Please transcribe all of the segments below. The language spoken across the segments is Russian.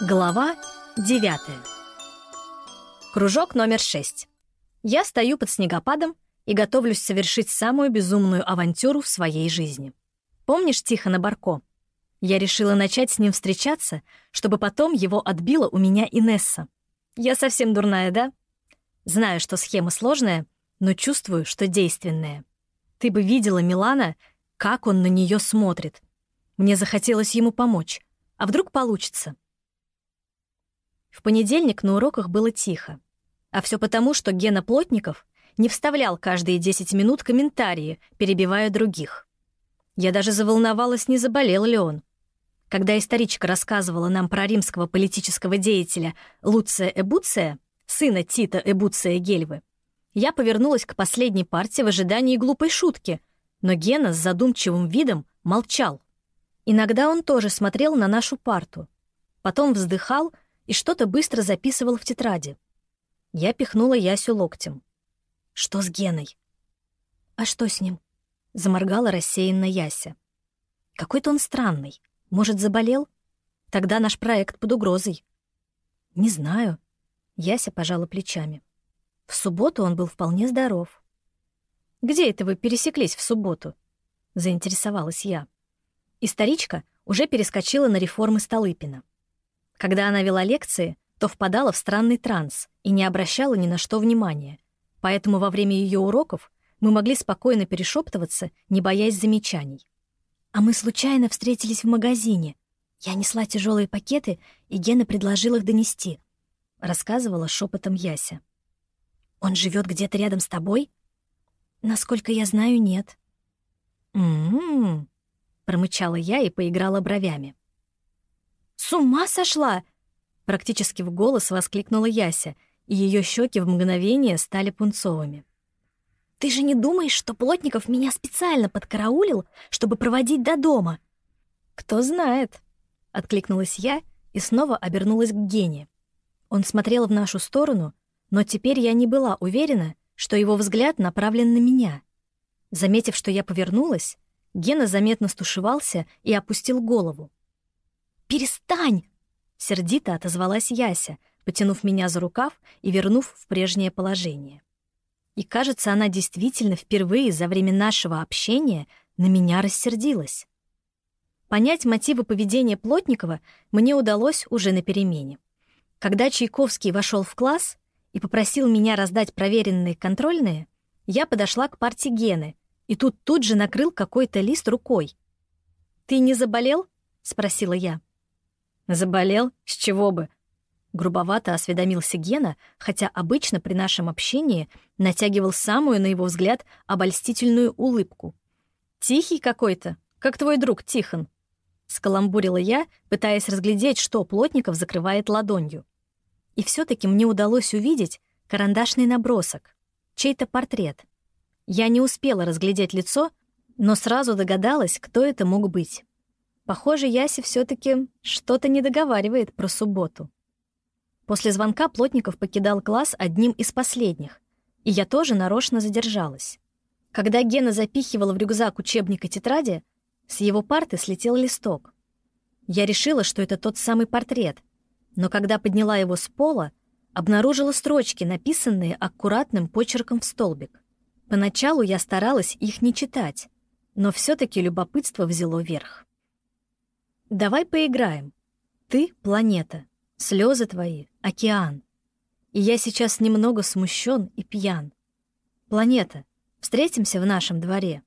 Глава 9 Кружок номер 6. Я стою под снегопадом и готовлюсь совершить самую безумную авантюру в своей жизни. Помнишь Тихона Барко? Я решила начать с ним встречаться, чтобы потом его отбила у меня Инесса. Я совсем дурная, да? Знаю, что схема сложная, но чувствую, что действенная. Ты бы видела Милана, как он на нее смотрит. Мне захотелось ему помочь. А вдруг получится? В понедельник на уроках было тихо. А все потому, что Гена Плотников не вставлял каждые 10 минут комментарии, перебивая других. Я даже заволновалась, не заболел ли он. Когда историчка рассказывала нам про римского политического деятеля Луция Эбуция, сына Тита Эбуция Гельвы, я повернулась к последней партии в ожидании глупой шутки, но Гена с задумчивым видом молчал. Иногда он тоже смотрел на нашу парту. Потом вздыхал и что-то быстро записывал в тетради. Я пихнула Ясю локтем. «Что с Геной?» «А что с ним?» — заморгала рассеянно Яся. «Какой-то он странный. Может, заболел? Тогда наш проект под угрозой». «Не знаю». Яся пожала плечами. В субботу он был вполне здоров. «Где это вы пересеклись в субботу?» — заинтересовалась я. Историчка уже перескочила на реформы Столыпина. Когда она вела лекции, то впадала в странный транс и не обращала ни на что внимания. Поэтому во время ее уроков мы могли спокойно перешептываться, не боясь замечаний. А мы случайно встретились в магазине. Я несла тяжелые пакеты, и Гена предложил их донести. Рассказывала шепотом Яся. «Он живет где-то рядом с тобой?» «Насколько я знаю, нет». «М-м-м», промычала я и поиграла бровями. «С ума сошла!» Практически в голос воскликнула Яся, и ее щеки в мгновение стали пунцовыми. «Ты же не думаешь, что Плотников меня специально подкараулил, чтобы проводить до дома?» «Кто знает», — откликнулась я и снова обернулась к Гене. Он смотрел в нашу сторону, но теперь я не была уверена, что его взгляд направлен на меня. Заметив, что я повернулась, Гена заметно стушевался и опустил голову. «Перестань!» — сердито отозвалась Яся, потянув меня за рукав и вернув в прежнее положение. И, кажется, она действительно впервые за время нашего общения на меня рассердилась. Понять мотивы поведения Плотникова мне удалось уже на перемене. Когда Чайковский вошел в класс и попросил меня раздать проверенные контрольные, я подошла к парте Гены, и тут тут же накрыл какой-то лист рукой. «Ты не заболел?» — спросила я. «Заболел? С чего бы?» Грубовато осведомился Гена, хотя обычно при нашем общении натягивал самую, на его взгляд, обольстительную улыбку. «Тихий какой-то, как твой друг Тихон», — скаламбурила я, пытаясь разглядеть, что Плотников закрывает ладонью. И все таки мне удалось увидеть карандашный набросок, чей-то портрет. Я не успела разглядеть лицо, но сразу догадалась, кто это мог быть. Похоже, Яси все таки что-то не договаривает про субботу. После звонка Плотников покидал класс одним из последних, и я тоже нарочно задержалась. Когда Гена запихивал в рюкзак учебник и тетради, с его парты слетел листок. Я решила, что это тот самый портрет, но когда подняла его с пола, обнаружила строчки, написанные аккуратным почерком в столбик. Поначалу я старалась их не читать, но все таки любопытство взяло верх. Давай поиграем. Ты — планета, слезы твои — океан. И я сейчас немного смущен и пьян. Планета, встретимся в нашем дворе.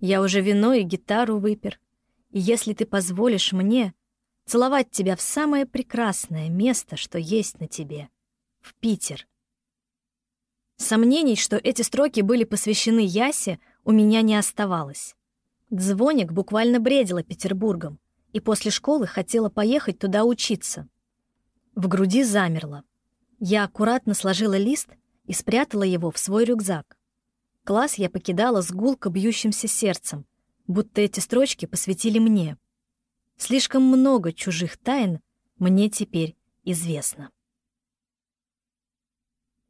Я уже вино и гитару выпер. И если ты позволишь мне целовать тебя в самое прекрасное место, что есть на тебе, в Питер. Сомнений, что эти строки были посвящены Ясе, у меня не оставалось. Дзвоник буквально бредила Петербургом и после школы хотела поехать туда учиться. В груди замерло. Я аккуратно сложила лист и спрятала его в свой рюкзак. Класс я покидала с гулко бьющимся сердцем, будто эти строчки посвятили мне. Слишком много чужих тайн мне теперь известно.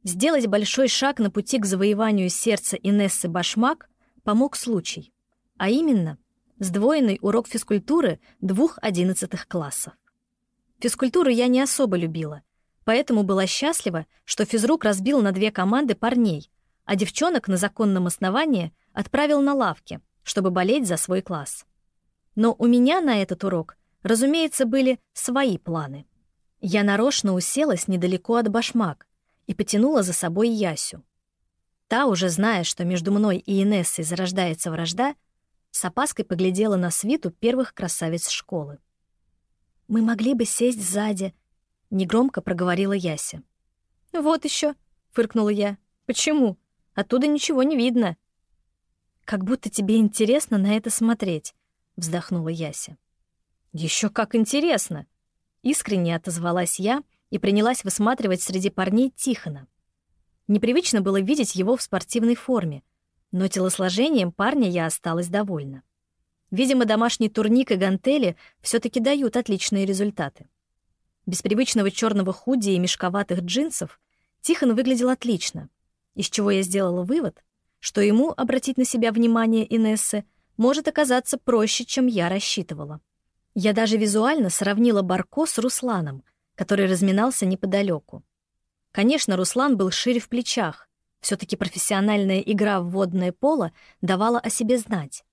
Сделать большой шаг на пути к завоеванию сердца Инессы Башмак помог случай, а именно сдвоенный урок физкультуры двух одиннадцатых классов. Физкультуру я не особо любила, поэтому была счастлива, что физрук разбил на две команды парней, а девчонок на законном основании отправил на лавки, чтобы болеть за свой класс. Но у меня на этот урок, разумеется, были свои планы. Я нарочно уселась недалеко от башмак и потянула за собой Ясю. Та, уже зная, что между мной и Инессой зарождается вражда, с опаской поглядела на свиту первых красавиц школы. «Мы могли бы сесть сзади», — негромко проговорила Яся. «Вот еще, фыркнула я. «Почему? Оттуда ничего не видно». «Как будто тебе интересно на это смотреть», — вздохнула Яся. Еще как интересно!» Искренне отозвалась я и принялась высматривать среди парней Тихона. Непривычно было видеть его в спортивной форме, но телосложением парня я осталась довольна. Видимо, домашний турник и гантели все таки дают отличные результаты. Без привычного черного худи и мешковатых джинсов Тихон выглядел отлично, из чего я сделала вывод, что ему обратить на себя внимание Инессы может оказаться проще, чем я рассчитывала. Я даже визуально сравнила Барко с Русланом, который разминался неподалеку. Конечно, Руслан был шире в плечах. Все таки профессиональная игра в водное поло давала о себе знать.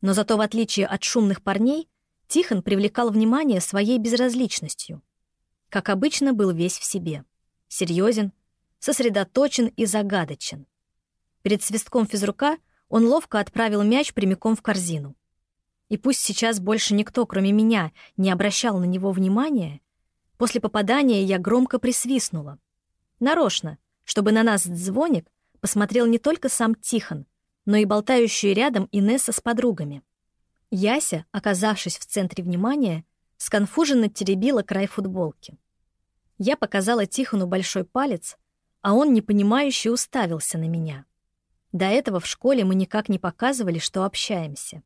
Но зато, в отличие от шумных парней, Тихон привлекал внимание своей безразличностью. Как обычно, был весь в себе. Серьезен, сосредоточен и загадочен. Перед свистком физрука он ловко отправил мяч прямиком в корзину. И пусть сейчас больше никто, кроме меня, не обращал на него внимания, после попадания я громко присвистнула. Нарочно, чтобы на нас звоник посмотрел не только сам Тихон, но и болтающие рядом Инесса с подругами. Яся, оказавшись в центре внимания, сконфуженно теребила край футболки. Я показала Тихону большой палец, а он непонимающе уставился на меня. До этого в школе мы никак не показывали, что общаемся.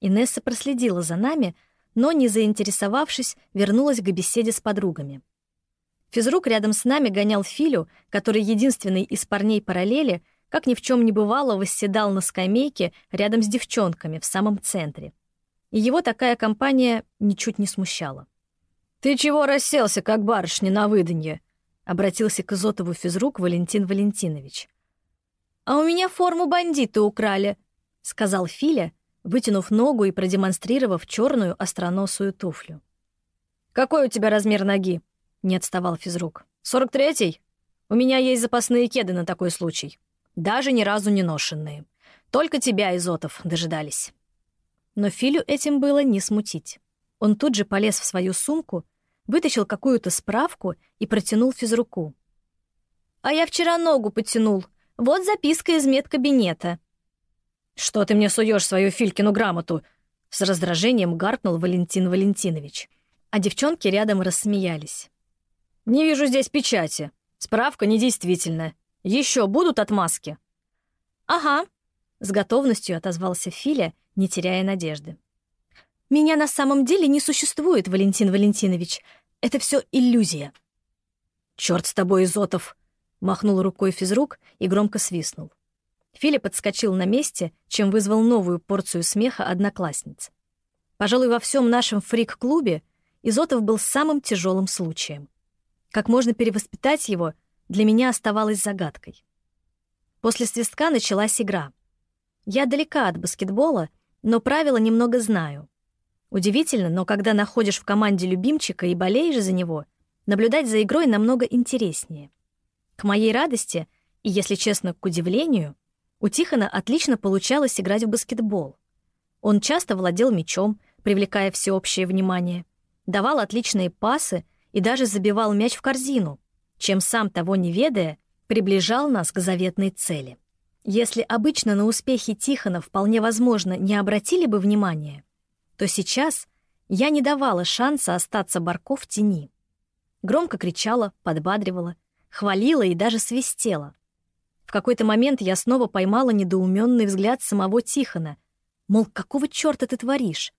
Инесса проследила за нами, но, не заинтересовавшись, вернулась к беседе с подругами. Физрук рядом с нами гонял Филю, который единственный из парней параллели, как ни в чем не бывало, восседал на скамейке рядом с девчонками в самом центре. И его такая компания ничуть не смущала. «Ты чего расселся, как барышня на выданье?» — обратился к Изотову физрук Валентин Валентинович. «А у меня форму бандиты украли», — сказал Филя, вытянув ногу и продемонстрировав черную остроносую туфлю. «Какой у тебя размер ноги?» — не отставал физрук. «Сорок третий? У меня есть запасные кеды на такой случай. Даже ни разу не ношенные. Только тебя, Изотов, дожидались». Но Филю этим было не смутить. Он тут же полез в свою сумку, вытащил какую-то справку и протянул физруку. «А я вчера ногу потянул. Вот записка из медкабинета», «Что ты мне суешь свою Филькину грамоту?» С раздражением гаркнул Валентин Валентинович. А девчонки рядом рассмеялись. «Не вижу здесь печати. Справка недействительная. Еще будут отмазки?» «Ага», — с готовностью отозвался Филя, не теряя надежды. «Меня на самом деле не существует, Валентин Валентинович. Это все иллюзия». «Черт с тобой, Изотов!» — махнул рукой физрук и громко свистнул. Филипп подскочил на месте, чем вызвал новую порцию смеха одноклассниц. Пожалуй, во всем нашем фрик-клубе Изотов был самым тяжелым случаем. Как можно перевоспитать его, для меня оставалось загадкой. После свистка началась игра. Я далека от баскетбола, но правила немного знаю. Удивительно, но когда находишь в команде любимчика и болеешь за него, наблюдать за игрой намного интереснее. К моей радости, и, если честно, к удивлению, у Тихона отлично получалось играть в баскетбол. Он часто владел мячом, привлекая всеобщее внимание, давал отличные пасы и даже забивал мяч в корзину, чем сам того не ведая, приближал нас к заветной цели. Если обычно на успехи Тихона вполне возможно не обратили бы внимания, то сейчас я не давала шанса остаться Барко в тени. Громко кричала, подбадривала, хвалила и даже свистела — в какой-то момент я снова поймала недоуменный взгляд самого Тихона. Мол, какого чёрта ты творишь?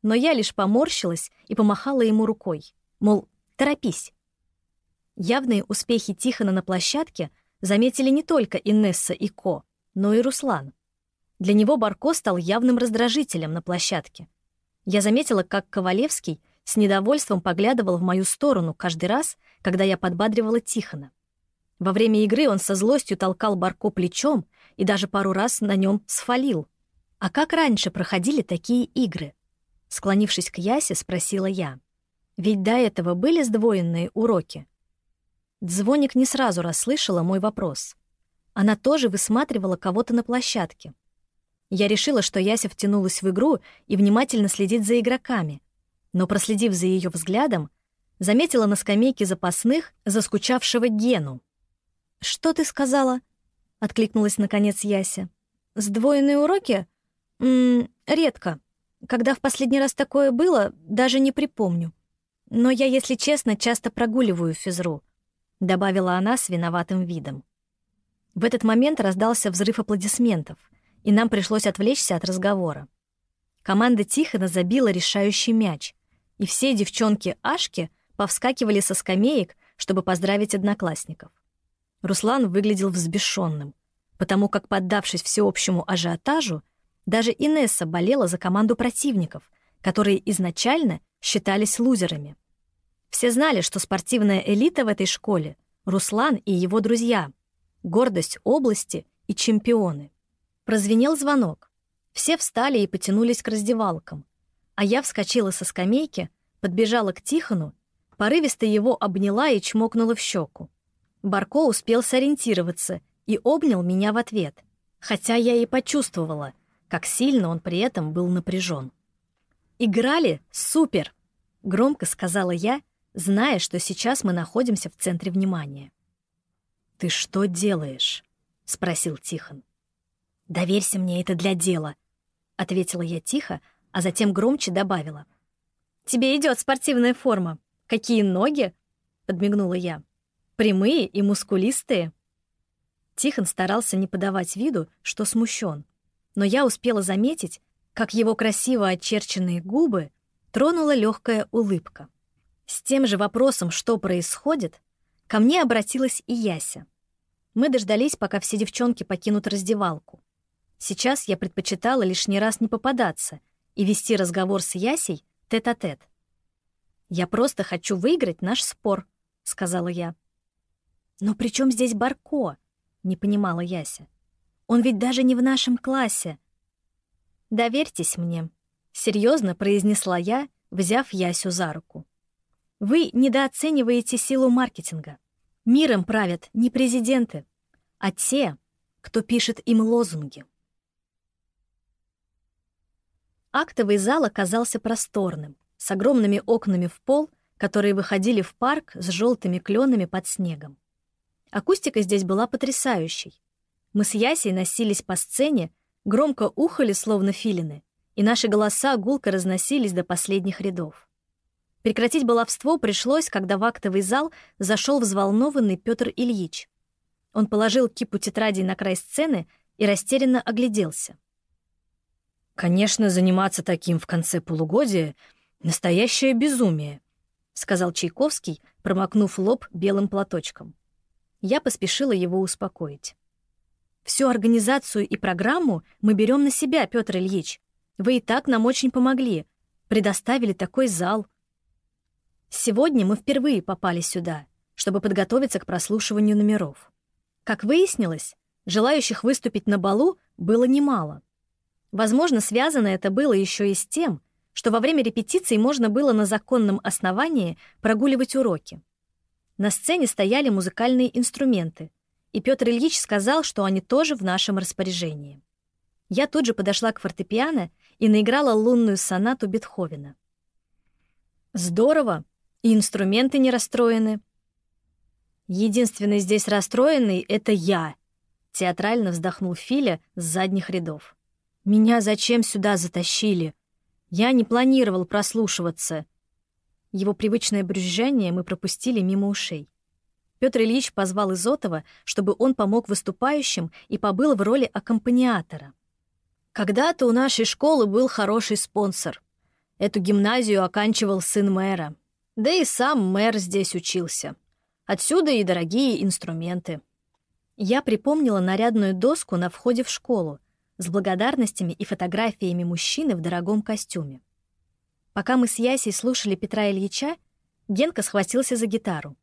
Но я лишь поморщилась и помахала ему рукой. Мол, торопись. Явные успехи Тихона на площадке заметили не только Инесса и Ко, но и Руслан. Для него Барко стал явным раздражителем на площадке. Я заметила, как Ковалевский с недовольством поглядывал в мою сторону каждый раз, когда я подбадривала Тихона. Во время игры он со злостью толкал Барко плечом и даже пару раз на нем сфалил. «А как раньше проходили такие игры?» Склонившись к Ясе, спросила я. «Ведь до этого были сдвоенные уроки?» Дзвоник не сразу расслышала мой вопрос. Она тоже высматривала кого-то на площадке. Я решила, что Яся втянулась в игру и внимательно следит за игроками, но, проследив за ее взглядом, заметила на скамейке запасных заскучавшего Гену. «Что ты сказала?» — откликнулась наконец Яся. «Сдвоенные уроки? М -м, редко. Когда в последний раз такое было, даже не припомню. Но я, если честно, часто прогуливаю физру», — добавила она с виноватым видом. В этот момент раздался взрыв аплодисментов, и нам пришлось отвлечься от разговора. Команда Тихона забила решающий мяч, и все девчонки-ашки повскакивали со скамеек, чтобы поздравить одноклассников. Руслан выглядел взбешенным, потому как, поддавшись всеобщему ажиотажу, даже Инесса болела за команду противников, которые изначально считались лузерами. Все знали, что спортивная элита в этой школе — Руслан и его друзья — гордость области и чемпионы. Прозвенел звонок. Все встали и потянулись к раздевалкам. А я вскочила со скамейки, подбежала к Тихону, порывисто его обняла и чмокнула в щеку. Барко успел сориентироваться и обнял меня в ответ, хотя я и почувствовала, как сильно он при этом был напряжен. «Играли? Супер!» — громко сказала я, зная, что сейчас мы находимся в центре внимания. «Ты что делаешь?» — спросил Тихон. «Доверься мне, это для дела», — ответила я тихо, а затем громче добавила. «Тебе идет спортивная форма. Какие ноги?» — подмигнула я. «Прямые и мускулистые». Тихон старался не подавать виду, что смущен, но я успела заметить, как его красиво очерченные губы тронула легкая улыбка. С тем же вопросом, что происходит, Ко мне обратилась и Яся. Мы дождались, пока все девчонки покинут раздевалку. Сейчас я предпочитала лишний раз не попадаться и вести разговор с Ясей тет-а-тет. -тет. «Я просто хочу выиграть наш спор», — сказала я. «Но при чем здесь Барко?» — не понимала Яся. «Он ведь даже не в нашем классе». «Доверьтесь мне», — серьезно произнесла я, взяв Ясю за руку. Вы недооцениваете силу маркетинга. Миром правят не президенты, а те, кто пишет им лозунги. Актовый зал оказался просторным, с огромными окнами в пол, которые выходили в парк с желтыми кленами под снегом. Акустика здесь была потрясающей. Мы с Ясей носились по сцене, громко ухали, словно филины, и наши голоса гулко разносились до последних рядов. Прекратить баловство пришлось, когда в актовый зал зашел взволнованный Петр Ильич. Он положил кипу тетрадей на край сцены и растерянно огляделся. «Конечно, заниматься таким в конце полугодия — настоящее безумие», — сказал Чайковский, промокнув лоб белым платочком. Я поспешила его успокоить. «Всю организацию и программу мы берем на себя, Петр Ильич. Вы и так нам очень помогли. Предоставили такой зал, Сегодня мы впервые попали сюда, чтобы подготовиться к прослушиванию номеров. Как выяснилось, желающих выступить на балу было немало. Возможно, связано это было еще и с тем, что во время репетиций можно было на законном основании прогуливать уроки. На сцене стояли музыкальные инструменты, и Петр Ильич сказал, что они тоже в нашем распоряжении. Я тут же подошла к фортепиано и наиграла лунную сонату Бетховена. «Здорово!» И инструменты не расстроены. Единственный здесь расстроенный — это я. Театрально вздохнул Филя с задних рядов. Меня зачем сюда затащили? Я не планировал прослушиваться. Его привычное брюзжание мы пропустили мимо ушей. Петр Ильич позвал Изотова, чтобы он помог выступающим и побыл в роли аккомпаниатора. Когда-то у нашей школы был хороший спонсор. Эту гимназию оканчивал сын мэра. Да и сам мэр здесь учился. Отсюда и дорогие инструменты. Я припомнила нарядную доску на входе в школу с благодарностями и фотографиями мужчины в дорогом костюме. Пока мы с Ясей слушали Петра Ильича, Генка схватился за гитару.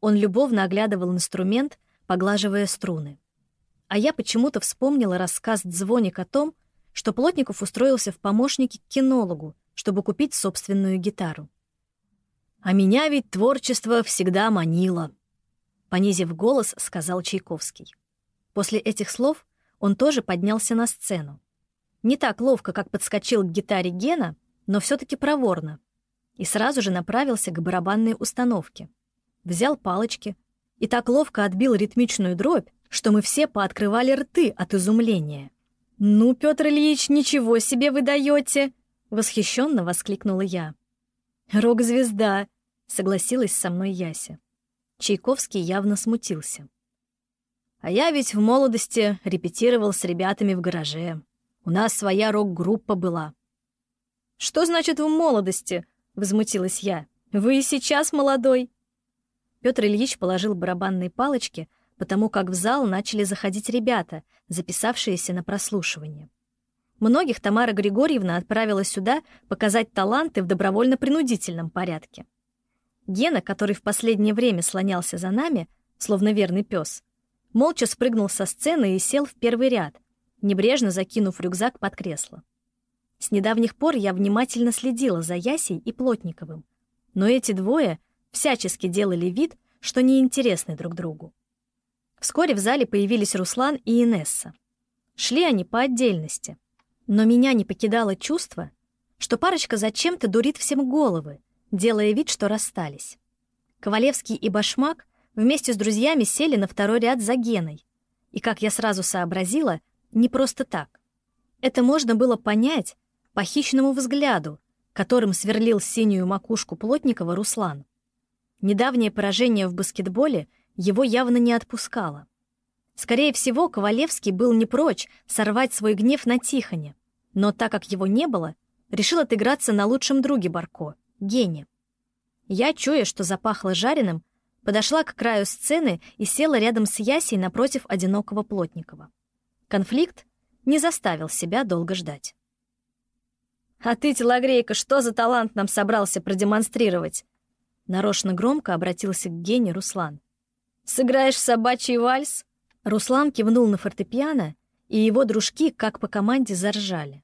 Он любовно оглядывал инструмент, поглаживая струны. А я почему-то вспомнила рассказ Дзвоник о том, что Плотников устроился в помощники к кинологу, чтобы купить собственную гитару. «А меня ведь творчество всегда манило», — понизив голос, сказал Чайковский. После этих слов он тоже поднялся на сцену. Не так ловко, как подскочил к гитаре Гена, но все таки проворно. И сразу же направился к барабанной установке. Взял палочки и так ловко отбил ритмичную дробь, что мы все пооткрывали рты от изумления. «Ну, Петр Ильич, ничего себе вы даете!» — восхищенно воскликнула я. «Рок-звезда!» — согласилась со мной Яся. Чайковский явно смутился. «А я ведь в молодости репетировал с ребятами в гараже. У нас своя рок-группа была». «Что значит в молодости?» — возмутилась я. «Вы и сейчас молодой». Петр Ильич положил барабанные палочки — потому как в зал начали заходить ребята, записавшиеся на прослушивание. Многих Тамара Григорьевна отправила сюда показать таланты в добровольно-принудительном порядке. Гена, который в последнее время слонялся за нами, словно верный пес, молча спрыгнул со сцены и сел в первый ряд, небрежно закинув рюкзак под кресло. С недавних пор я внимательно следила за Ясей и Плотниковым, но эти двое всячески делали вид, что неинтересны друг другу. Вскоре в зале появились Руслан и Инесса. Шли они по отдельности. Но меня не покидало чувство, что парочка зачем-то дурит всем головы, делая вид, что расстались. Ковалевский и Башмак вместе с друзьями сели на второй ряд за Геной. И, как я сразу сообразила, не просто так. Это можно было понять по хищному взгляду, которым сверлил синюю макушку Плотникова Руслан. Недавнее поражение в баскетболе — его явно не отпускало. Скорее всего, Ковалевский был не прочь сорвать свой гнев на Тихоне, но так как его не было, решил отыграться на лучшем друге Барко — Гене. Я, чуя, что запахло жареным, подошла к краю сцены и села рядом с Ясей напротив одинокого Плотникова. Конфликт не заставил себя долго ждать. «А ты, телогрейка, что за талант нам собрался продемонстрировать?» Нарочно громко обратился к Гене Руслан. Сыграешь собачий вальс?» Руслан кивнул на фортепиано, и его дружки, как по команде, заржали.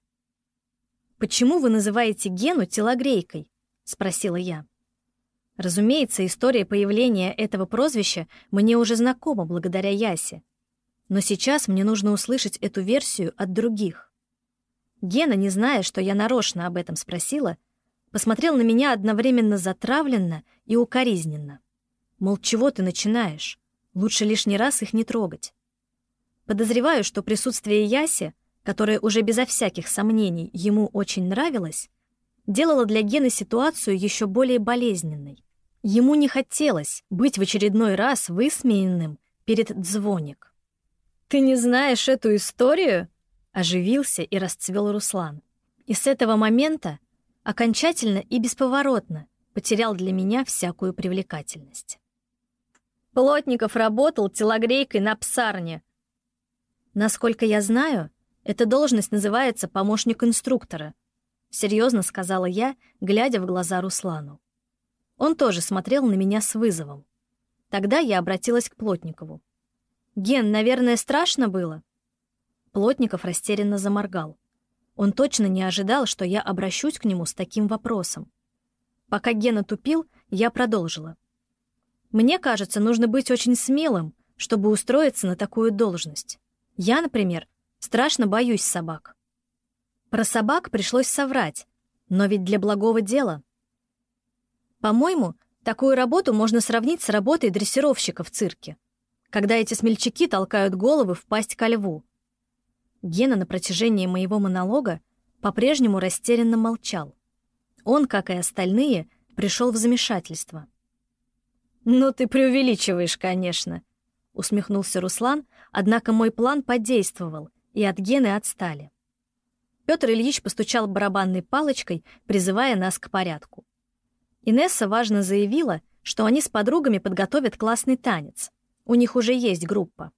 «Почему вы называете Гену телогрейкой?» — спросила я. Разумеется, история появления этого прозвища мне уже знакома благодаря Ясе. Но сейчас мне нужно услышать эту версию от других. Гена, не зная, что я нарочно об этом спросила, посмотрел на меня одновременно затравленно и укоризненно. Мол, чего ты начинаешь? Лучше лишний раз их не трогать. Подозреваю, что присутствие Яси, которое уже безо всяких сомнений ему очень нравилось, делало для Гены ситуацию еще более болезненной. Ему не хотелось быть в очередной раз высмеянным перед Дзвоник. «Ты не знаешь эту историю?» Оживился и расцвел Руслан. И с этого момента окончательно и бесповоротно потерял для меня всякую привлекательность. Плотников работал телогрейкой на псарне. Насколько я знаю, эта должность называется помощник инструктора, серьезно сказала я, глядя в глаза Руслану. Он тоже смотрел на меня с вызовом. Тогда я обратилась к Плотникову. «Ген, наверное, страшно было?» Плотников растерянно заморгал. Он точно не ожидал, что я обращусь к нему с таким вопросом. Пока Гена тупил, я продолжила. Мне кажется, нужно быть очень смелым, чтобы устроиться на такую должность. Я, например, страшно боюсь собак. Про собак пришлось соврать, но ведь для благого дела. По-моему, такую работу можно сравнить с работой дрессировщика в цирке, когда эти смельчаки толкают головы в пасть ко льву. Гена на протяжении моего монолога по-прежнему растерянно молчал. Он, как и остальные, пришел в замешательство. «Ну, ты преувеличиваешь, конечно», — усмехнулся Руслан, однако мой план подействовал, и от Гены отстали. Петр Ильич постучал барабанной палочкой, призывая нас к порядку. Инесса важно заявила, что они с подругами подготовят классный танец. У них уже есть группа.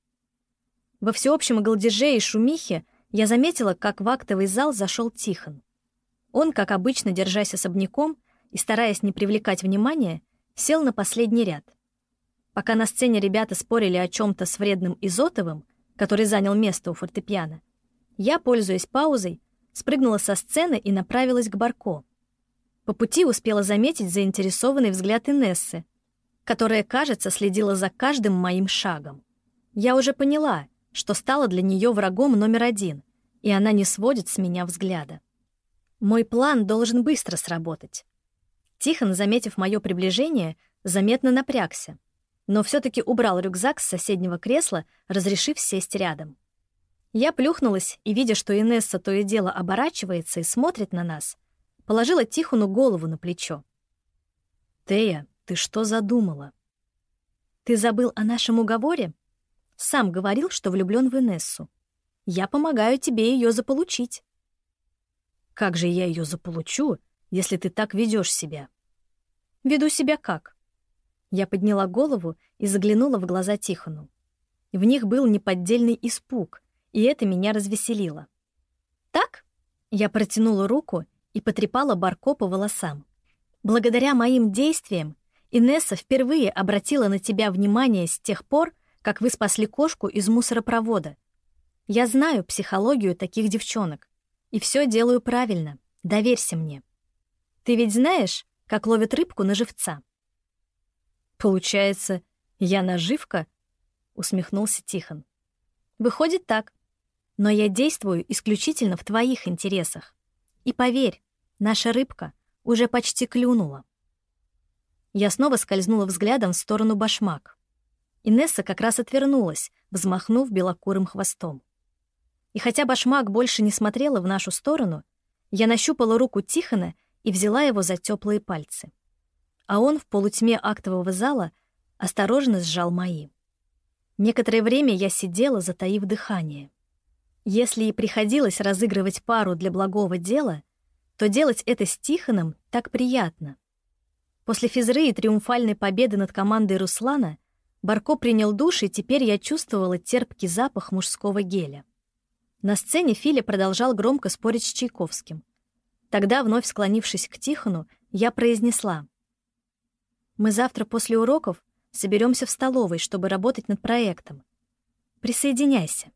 Во всеобщем галдеже и шумихе я заметила, как в актовый зал зашел Тихон. Он, как обычно, держась особняком и стараясь не привлекать внимания, сел на последний ряд. Пока на сцене ребята спорили о чем-то с вредным Изотовым, который занял место у фортепиано, я, пользуясь паузой, спрыгнула со сцены и направилась к Барко. По пути успела заметить заинтересованный взгляд Инессы, которая, кажется, следила за каждым моим шагом. Я уже поняла, что стала для нее врагом номер один, и она не сводит с меня взгляда. Мой план должен быстро сработать. Тихон, заметив мое приближение, заметно напрягся, но все-таки убрал рюкзак с соседнего кресла, разрешив сесть рядом. Я плюхнулась и, видя, что Инесса то и дело оборачивается и смотрит на нас, положила Тихону голову на плечо. «Тея, ты что задумала?» «Ты забыл о нашем уговоре?» Сам говорил, что влюблен в Инессу. Я помогаю тебе ее заполучить. Как же я ее заполучу, если ты так ведешь себя? Веду себя как? Я подняла голову и заглянула в глаза Тихону. В них был неподдельный испуг, и это меня развеселило. Так? Я протянула руку и потрепала Барко по волосам. Благодаря моим действиям Инесса впервые обратила на тебя внимание с тех пор, как вы спасли кошку из мусоропровода. Я знаю психологию таких девчонок. И все делаю правильно. Доверься мне. Ты ведь знаешь, как ловят рыбку на живца? Получается, я наживка? Усмехнулся Тихон. Выходит так. Но я действую исключительно в твоих интересах. И поверь, наша рыбка уже почти клюнула. Я снова скользнула взглядом в сторону башмак. Инесса как раз отвернулась, взмахнув белокурым хвостом. И хотя башмак больше не смотрела в нашу сторону, я нащупала руку Тихона и взяла его за теплые пальцы. А он в полутьме актового зала осторожно сжал мои. Некоторое время я сидела, затаив дыхание. Если и приходилось разыгрывать пару для благого дела, то делать это с Тихоном так приятно. После физры и триумфальной победы над командой Руслана Барко принял душ, и теперь я чувствовала терпкий запах мужского геля. На сцене Филя продолжал громко спорить с Чайковским. Тогда, вновь склонившись к Тихону, я произнесла. «Мы завтра после уроков соберемся в столовой, чтобы работать над проектом. Присоединяйся».